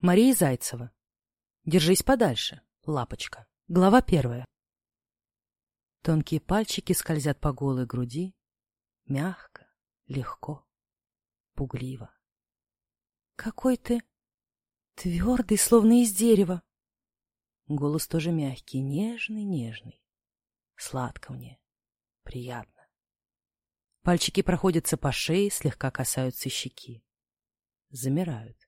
Мария Зайцева. Держись подальше, лапочка. Глава первая. Тонкие пальчики скользят по голой груди. Мягко, легко, пугливо. Какой ты твердый, словно из дерева. Голос тоже мягкий, нежный, нежный. Сладко мне, приятно. Пальчики проходятся по шее, слегка касаются щеки. Замирают.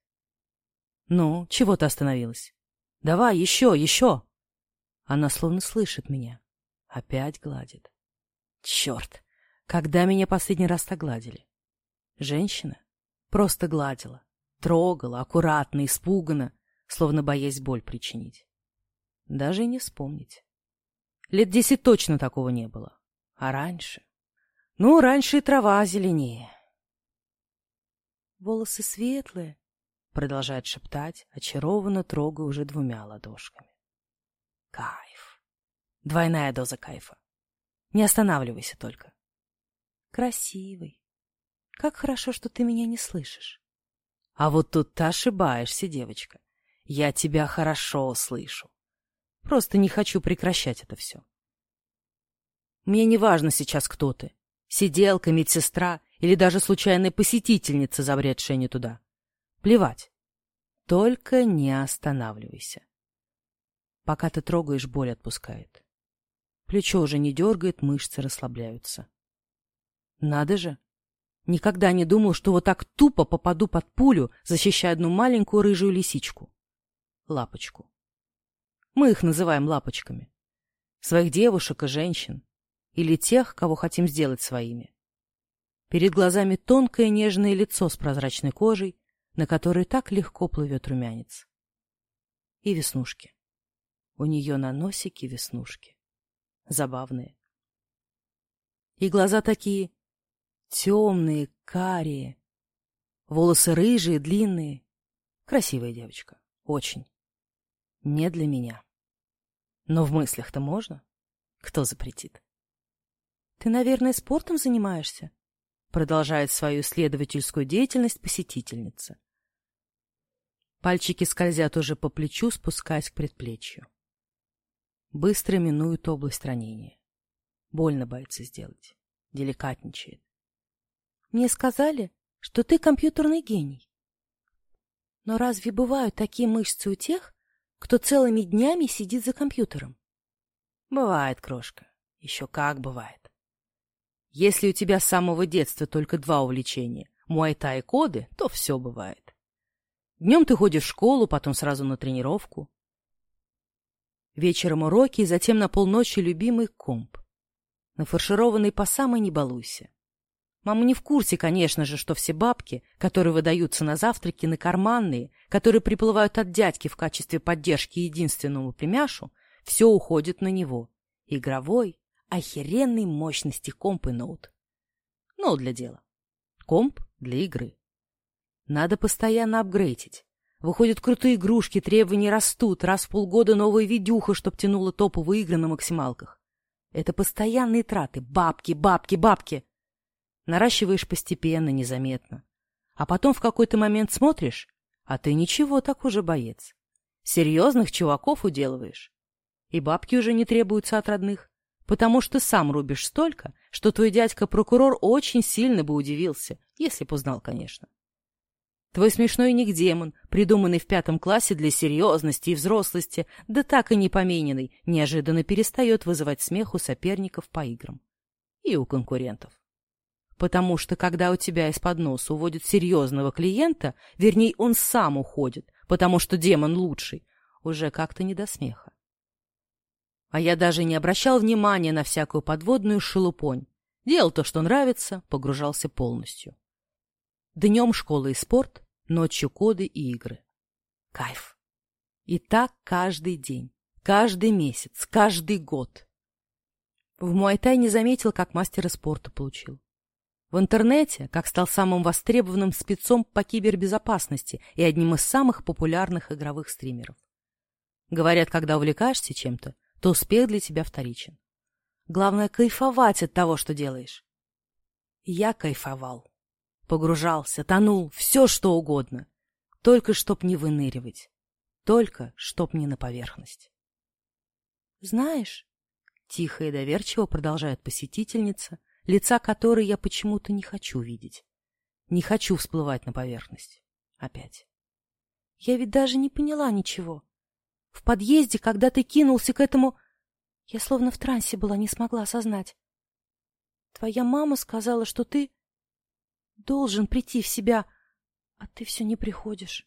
«Ну, чего ты остановилась? Давай, еще, еще!» Она словно слышит меня. Опять гладит. Черт! Когда меня последний раз так гладили? Женщина? Просто гладила. Трогала, аккуратно, испуганно, словно боясь боль причинить. Даже и не вспомнить. Лет десять точно такого не было. А раньше? Ну, раньше и трава зеленее. Волосы светлые, продолжает шептать, очарованно трогая уже двумя ладошками. Кайф. Двойная доза кайфа. Не останавливайся только. Красивый. Как хорошо, что ты меня не слышишь. А вот тут ты ошибаешься, девочка. Я тебя хорошо слышу. Просто не хочу прекращать это все. Мне не важно сейчас, кто ты. Сиделка, медсестра или даже случайная посетительница, забредшая не туда. Плевать. Только не останавливайся. Пока ты трогаешь, боль отпускает. Плечо уже не дергает, мышцы расслабляются. Надо же! Никогда не думал, что вот так тупо попаду под пулю, защищая одну маленькую рыжую лисичку. Лапочку. Мы их называем лапочками. Своих девушек и женщин. Или тех, кого хотим сделать своими. Перед глазами тонкое нежное лицо с прозрачной кожей, на которой так легко плывет румянец. И веснушки. У нее на носике веснушки. Забавные. И глаза такие темные, карие. Волосы рыжие, длинные. Красивая девочка. Очень. Не для меня. Но в мыслях-то можно. Кто запретит? Ты, наверное, спортом занимаешься? Продолжает свою исследовательскую деятельность посетительница. Пальчики скользят уже по плечу, спускаясь к предплечью. Быстро минуют область ранения. Больно боится сделать. Деликатничает. Мне сказали, что ты компьютерный гений. Но разве бывают такие мышцы у тех, кто целыми днями сидит за компьютером? Бывает, крошка. Еще как бывает. Если у тебя с самого детства только два увлечения — муайта и коды, то все бывает. Днем ты ходишь в школу, потом сразу на тренировку. Вечером уроки, и затем на полночи любимый комп. Нафаршированный по самой не балуйся. Мама не в курсе, конечно же, что все бабки, которые выдаются на завтраки, на карманные, которые приплывают от дядьки в качестве поддержки единственному племяшу, все уходит на него. Игровой, охеренной мощности комп и ноут. Ноут для дела. Комп для игры. Надо постоянно апгрейдить. Выходят крутые игрушки, требования растут, раз в полгода новая видюха, чтоб тянула топовые игры на максималках. Это постоянные траты. Бабки, бабки, бабки. Наращиваешь постепенно, незаметно. А потом в какой-то момент смотришь, а ты ничего, так уже боец. Серьезных чуваков уделываешь. И бабки уже не требуются от родных, потому что сам рубишь столько, что твой дядька-прокурор очень сильно бы удивился, если б узнал, конечно. Твой смешной ник-демон, придуманный в пятом классе для серьезности и взрослости, да так и не помененный, неожиданно перестает вызывать смех у соперников по играм. И у конкурентов. Потому что, когда у тебя из-под носа уводят серьезного клиента, вернее, он сам уходит, потому что демон лучший, уже как-то не до смеха. А я даже не обращал внимания на всякую подводную шелупонь. Делал то, что нравится, погружался полностью. Днем школа и спорт, ночью коды и игры. Кайф. И так каждый день, каждый месяц, каждый год. В Муайтай не заметил, как мастера спорта получил. В интернете, как стал самым востребованным спецом по кибербезопасности и одним из самых популярных игровых стримеров. Говорят, когда увлекаешься чем-то, то успех для тебя вторичен. Главное — кайфовать от того, что делаешь. Я кайфовал. Погружался, тонул, все что угодно. Только чтоб не выныривать. Только чтоб не на поверхность. Знаешь, тихо и доверчиво продолжает посетительница, лица которой я почему-то не хочу видеть. Не хочу всплывать на поверхность. Опять. Я ведь даже не поняла ничего. В подъезде, когда ты кинулся к этому... Я словно в трансе была, не смогла осознать. Твоя мама сказала, что ты должен прийти в себя, а ты все не приходишь.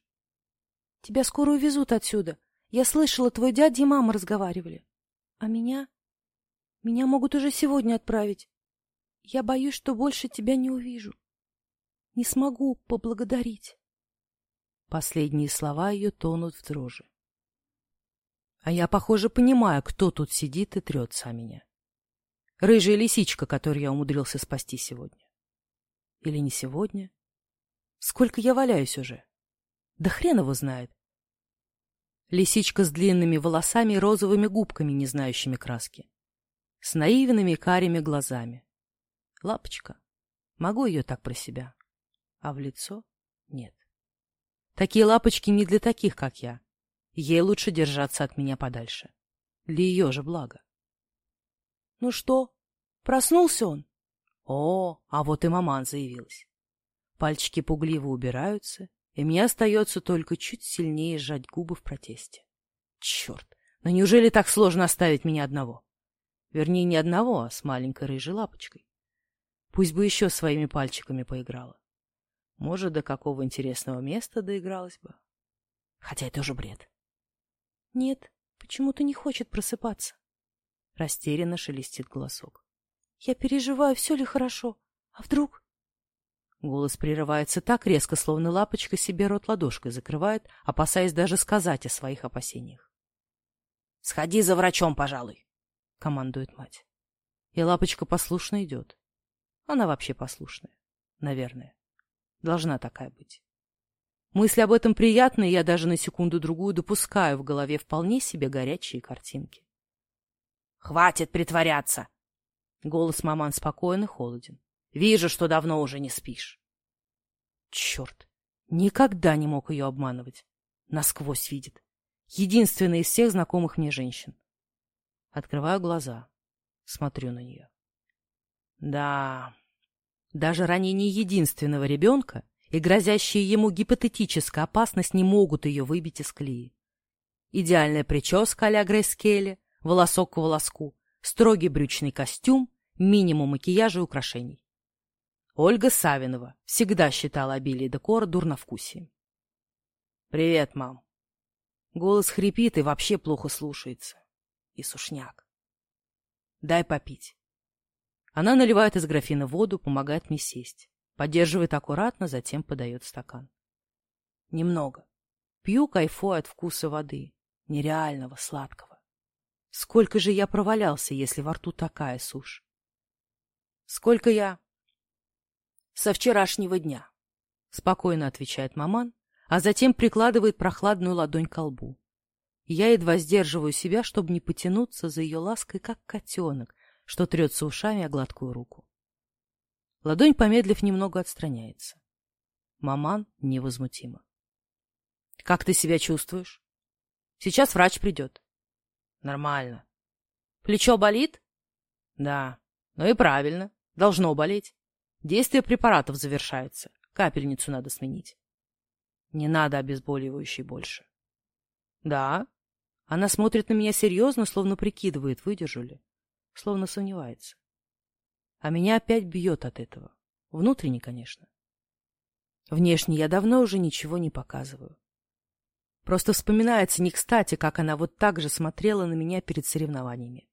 Тебя скоро увезут отсюда. Я слышала, твой дядя и мама разговаривали. А меня? Меня могут уже сегодня отправить. Я боюсь, что больше тебя не увижу. Не смогу поблагодарить. Последние слова ее тонут в дрожи. А я, похоже, понимаю, кто тут сидит и трется о меня. Рыжая лисичка, которую я умудрился спасти сегодня. Или не сегодня? Сколько я валяюсь уже? Да хрен его знает. Лисичка с длинными волосами и розовыми губками, не знающими краски. С наивными карими глазами. Лапочка. Могу ее так про себя. А в лицо нет. Такие лапочки не для таких, как я. Ей лучше держаться от меня подальше. Для ее же блага. Ну что, проснулся он? О, а вот и маман заявилась. Пальчики пугливо убираются, и мне остается только чуть сильнее сжать губы в протесте. Черт, но неужели так сложно оставить меня одного? Вернее, не одного, а с маленькой рыжей лапочкой. Пусть бы еще своими пальчиками поиграла. Может, до какого интересного места доигралась бы. Хотя это уже бред. Нет, почему-то не хочет просыпаться. Растерянно шелестит голосок. Я переживаю, все ли хорошо. А вдруг... Голос прерывается так резко, словно лапочка себе рот ладошкой закрывает, опасаясь даже сказать о своих опасениях. — Сходи за врачом, пожалуй, — командует мать. И лапочка послушно идет. Она вообще послушная, наверное. Должна такая быть. Мысль об этом приятная, и я даже на секунду-другую допускаю в голове вполне себе горячие картинки. «Хватит притворяться!» Голос маман спокоен и холоден. «Вижу, что давно уже не спишь». Черт! Никогда не мог ее обманывать. Насквозь видит. Единственная из всех знакомых мне женщин. Открываю глаза. Смотрю на нее. Да, даже ранение единственного ребенка и грозящая ему гипотетическая опасность не могут ее выбить из колеи. Идеальная прическа а-ля Грейс Келли, волосок к волоску, строгий брючный костюм, минимум макияжа и украшений. Ольга Савинова всегда считала обилие декора дурновкусием. «Привет, мам». Голос хрипит и вообще плохо слушается. И сушняк. «Дай попить». Она наливает из графина воду, помогает мне сесть. Поддерживает аккуратно, затем подает стакан. Немного. Пью, кайфую от вкуса воды. Нереального, сладкого. Сколько же я провалялся, если во рту такая сушь? Сколько я... Со вчерашнего дня. Спокойно отвечает маман, а затем прикладывает прохладную ладонь к лбу. Я едва сдерживаю себя, чтобы не потянуться за ее лаской, как котенок, что трется ушами о гладкую руку. Ладонь, помедлив, немного отстраняется. Маман невозмутимо. — Как ты себя чувствуешь? — Сейчас врач придет. — Нормально. — Плечо болит? — Да. Ну и правильно. Должно болеть. Действие препаратов завершается. Капельницу надо сменить. Не надо обезболивающей больше. — Да. Она смотрит на меня серьезно, словно прикидывает, выдержу ли словно сомневается. А меня опять бьет от этого. Внутренне, конечно. Внешне я давно уже ничего не показываю. Просто вспоминается не кстати, как она вот так же смотрела на меня перед соревнованиями.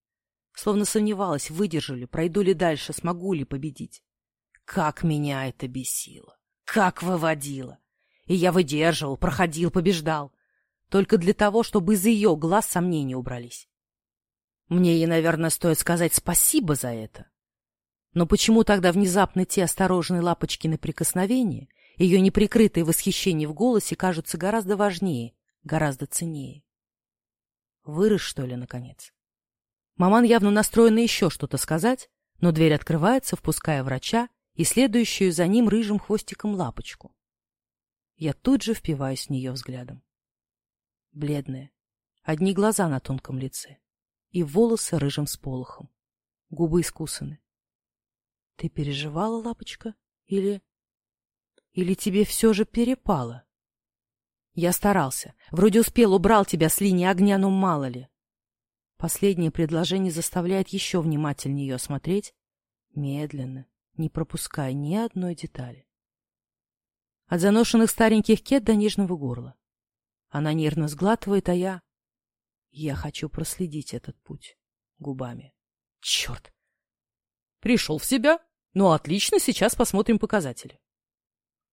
Словно сомневалась, выдержу ли, пройду ли дальше, смогу ли победить. Как меня это бесило! Как выводило! И я выдерживал, проходил, побеждал. Только для того, чтобы из ее глаз сомнения убрались. Мне ей, наверное, стоит сказать спасибо за это. Но почему тогда внезапно те осторожные лапочки на прикосновение, ее неприкрытое восхищение в голосе кажутся гораздо важнее, гораздо ценнее? Вырос, что ли, наконец? Маман явно настроена еще что-то сказать, но дверь открывается, впуская врача и следующую за ним рыжим хвостиком лапочку. Я тут же впиваюсь в нее взглядом. Бледная, одни глаза на тонком лице и волосы рыжим сполохом, губы искусаны. Ты переживала, лапочка, или... Или тебе все же перепало? Я старался. Вроде успел, убрал тебя с линии огня, но мало ли. Последнее предложение заставляет еще внимательнее ее осмотреть, медленно, не пропуская ни одной детали. От заношенных стареньких кет до нежного горла. Она нервно сглатывает, а я... Я хочу проследить этот путь губами. Черт! Пришел в себя? Ну, отлично, сейчас посмотрим показатели.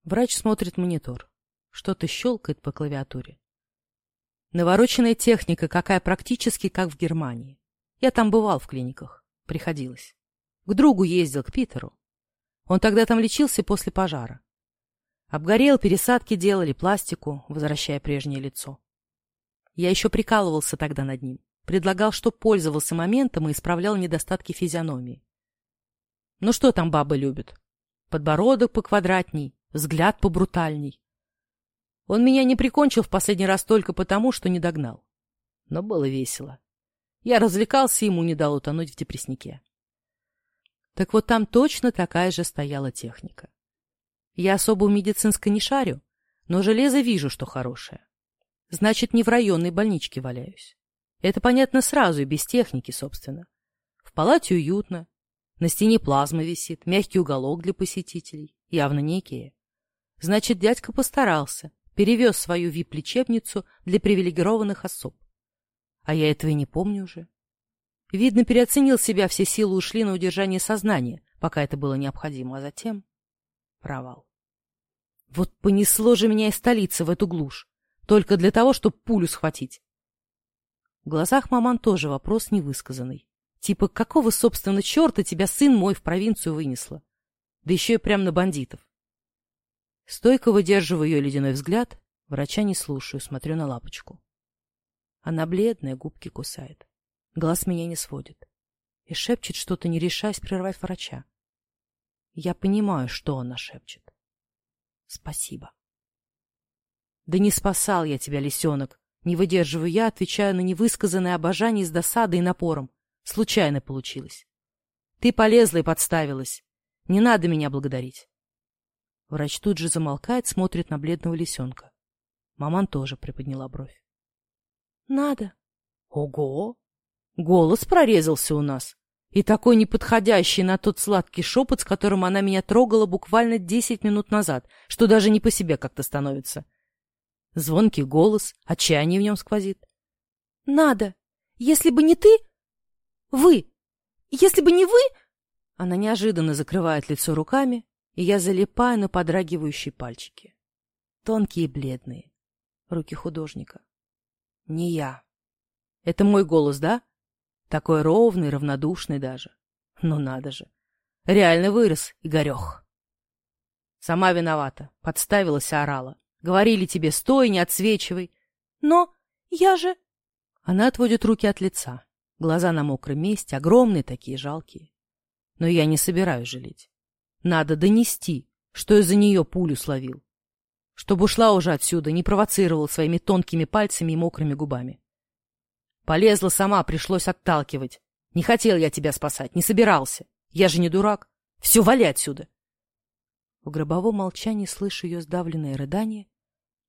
Врач смотрит монитор. Что-то щелкает по клавиатуре. Навороченная техника, какая практически как в Германии. Я там бывал в клиниках. Приходилось. К другу ездил, к Питеру. Он тогда там лечился после пожара. Обгорел, пересадки делали, пластику, возвращая прежнее лицо. Я еще прикалывался тогда над ним. Предлагал, что пользовался моментом и исправлял недостатки физиономии. Ну что там бабы любят? Подбородок поквадратней, взгляд побрутальней. Он меня не прикончил в последний раз только потому, что не догнал. Но было весело. Я развлекался, ему не дал утонуть в депресснике. Так вот там точно такая же стояла техника. Я особо в медицинской не шарю, но железо вижу, что хорошее. Значит, не в районной больничке валяюсь. Это понятно сразу и без техники, собственно. В палате уютно. На стене плазма висит, мягкий уголок для посетителей. Явно не Икея. Значит, дядька постарался, перевез свою вип-лечебницу для привилегированных особ. А я этого и не помню уже. Видно, переоценил себя, все силы ушли на удержание сознания, пока это было необходимо, а затем провал. Вот понесло же меня из столицы в эту глушь, только для того, чтобы пулю схватить. В глазах маман тоже вопрос невысказанный. Типа, какого, собственно, черта тебя сын мой в провинцию вынесла? Да еще и прям на бандитов. Стойко выдерживаю ее ледяной взгляд, врача не слушаю, смотрю на лапочку. Она бледная, губки кусает. Глаз меня не сводит. И шепчет что-то, не решаясь прервать врача. Я понимаю, что она шепчет. Спасибо. Да не спасал я тебя, лисенок. Не выдерживаю я, отвечаю на невысказанное обожание с досадой и напором. Случайно получилось. Ты полезла и подставилась. Не надо меня благодарить. Врач тут же замолкает, смотрит на бледного лисенка. Маман тоже приподняла бровь. — Надо. — Ого! Голос прорезался у нас. И такой неподходящий на тот сладкий шепот, с которым она меня трогала буквально десять минут назад, что даже не по себе как-то становится. Звонкий голос, отчаяние в нем сквозит. — Надо. Если бы не ты... Вы. Если бы не вы... Она неожиданно закрывает лицо руками, и я залипаю на подрагивающие пальчики. Тонкие и бледные. Руки художника. Не я. Это мой голос, да? Такой ровный, равнодушный даже. Ну надо же. Реально вырос, Игорех. Сама виновата. Подставилась и орала. Говорили тебе, стой, не отсвечивай. Но я же... Она отводит руки от лица. Глаза на мокром месте, огромные такие, жалкие. Но я не собираюсь жалеть. Надо донести, что из-за нее пулю словил. Чтобы ушла уже отсюда, не провоцировал своими тонкими пальцами и мокрыми губами. Полезла сама, пришлось отталкивать. Не хотел я тебя спасать, не собирался. Я же не дурак. Все, вали отсюда. В гробовом молчании слышу ее сдавленное рыдание,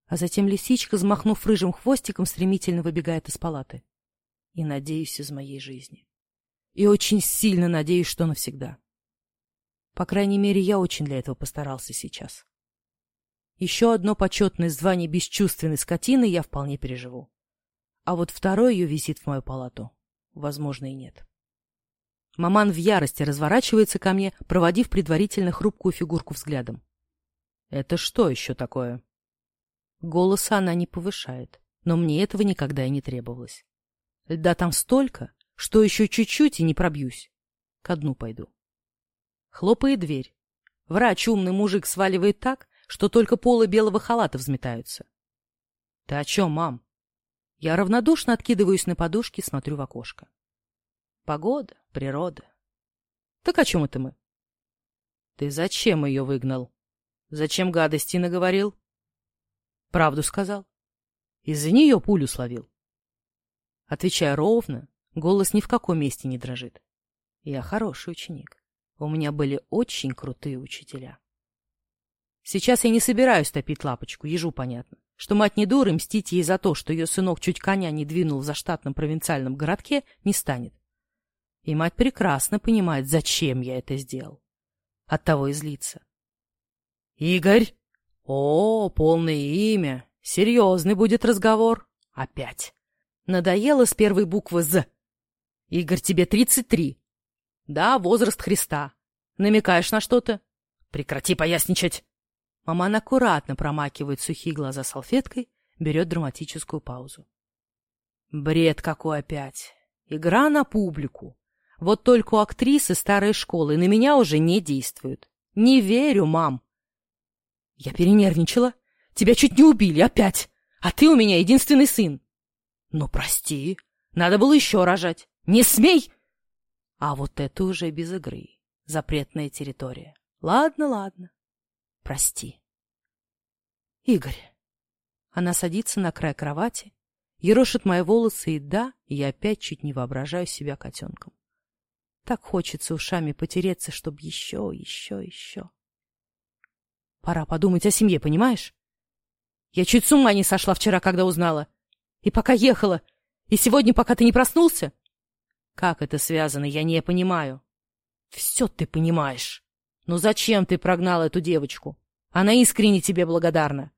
а затем лисичка, взмахнув рыжим хвостиком, стремительно выбегает из палаты. И надеюсь из моей жизни. И очень сильно надеюсь, что навсегда. По крайней мере, я очень для этого постарался сейчас. Еще одно почетное звание бесчувственной скотины я вполне переживу. А вот второй ее визит в мою палату, возможно, и нет. Маман в ярости разворачивается ко мне, проводив предварительно хрупкую фигурку взглядом. «Это что еще такое?» Голоса она не повышает, но мне этого никогда и не требовалось. Льда там столько, что еще чуть-чуть и не пробьюсь. Ко дну пойду. Хлопает дверь. Врач, умный мужик, сваливает так, что только полы белого халата взметаются. — Ты о чем, мам? Я равнодушно откидываюсь на подушке и смотрю в окошко. Погода, природа. Так о чем это мы? — Ты зачем ее выгнал? Зачем гадости наговорил? Правду сказал. Из-за нее пулю словил. Отвечая ровно, голос ни в каком месте не дрожит. Я хороший ученик. У меня были очень крутые учителя. Сейчас я не собираюсь топить лапочку, ежу понятно, что мать не дура мстить ей за то, что ее сынок чуть коня не двинул в заштатном провинциальном городке, не станет. И мать прекрасно понимает, зачем я это сделал. Оттого и злится. «Игорь!» «О, полное имя! Серьезный будет разговор! Опять!» Надоело с первой буквы «З». «Игорь, тебе тридцать три. Да, возраст Христа. Намекаешь на что-то? Прекрати поясничать!» Маман аккуратно промакивает сухие глаза салфеткой, берет драматическую паузу. Бред какой опять. Игра на публику. Вот только у актрисы старой школы на меня уже не действуют. Не верю, мам. Я перенервничала. Тебя чуть не убили опять. А ты у меня единственный сын. Ну, прости. Надо было еще рожать. Не смей! А вот это уже без игры. Запретная территория. Ладно, ладно. Прости. Игорь. Она садится на край кровати, ерошит мои волосы, и да, я опять чуть не воображаю себя котенком. Так хочется ушами потереться, чтобы еще, еще, еще. Пора подумать о семье, понимаешь? Я чуть с ума не сошла вчера, когда узнала. И пока ехала. И сегодня, пока ты не проснулся. Как это связано, я не понимаю. Все ты понимаешь. Но зачем ты прогнал эту девочку? Она искренне тебе благодарна.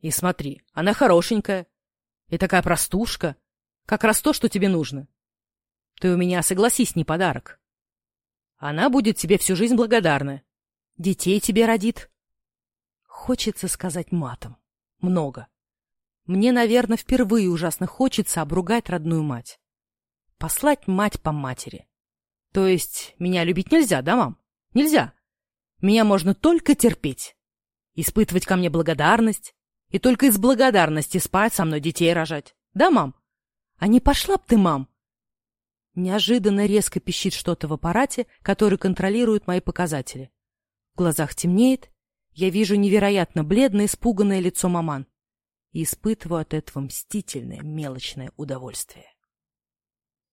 И смотри, она хорошенькая. И такая простушка. Как раз то, что тебе нужно. Ты у меня, согласись, не подарок. Она будет тебе всю жизнь благодарна. Детей тебе родит. Хочется сказать матом. Много. Мне, наверное, впервые ужасно хочется обругать родную мать. Послать мать по матери. То есть меня любить нельзя, да, мам? Нельзя. Меня можно только терпеть. Испытывать ко мне благодарность. И только из благодарности спать со мной детей рожать. Да, мам? А не пошла б ты, мам? Неожиданно резко пищит что-то в аппарате, который контролирует мои показатели. В глазах темнеет, я вижу невероятно бледное, испуганное лицо маман и испытываю от этого мстительное, мелочное удовольствие.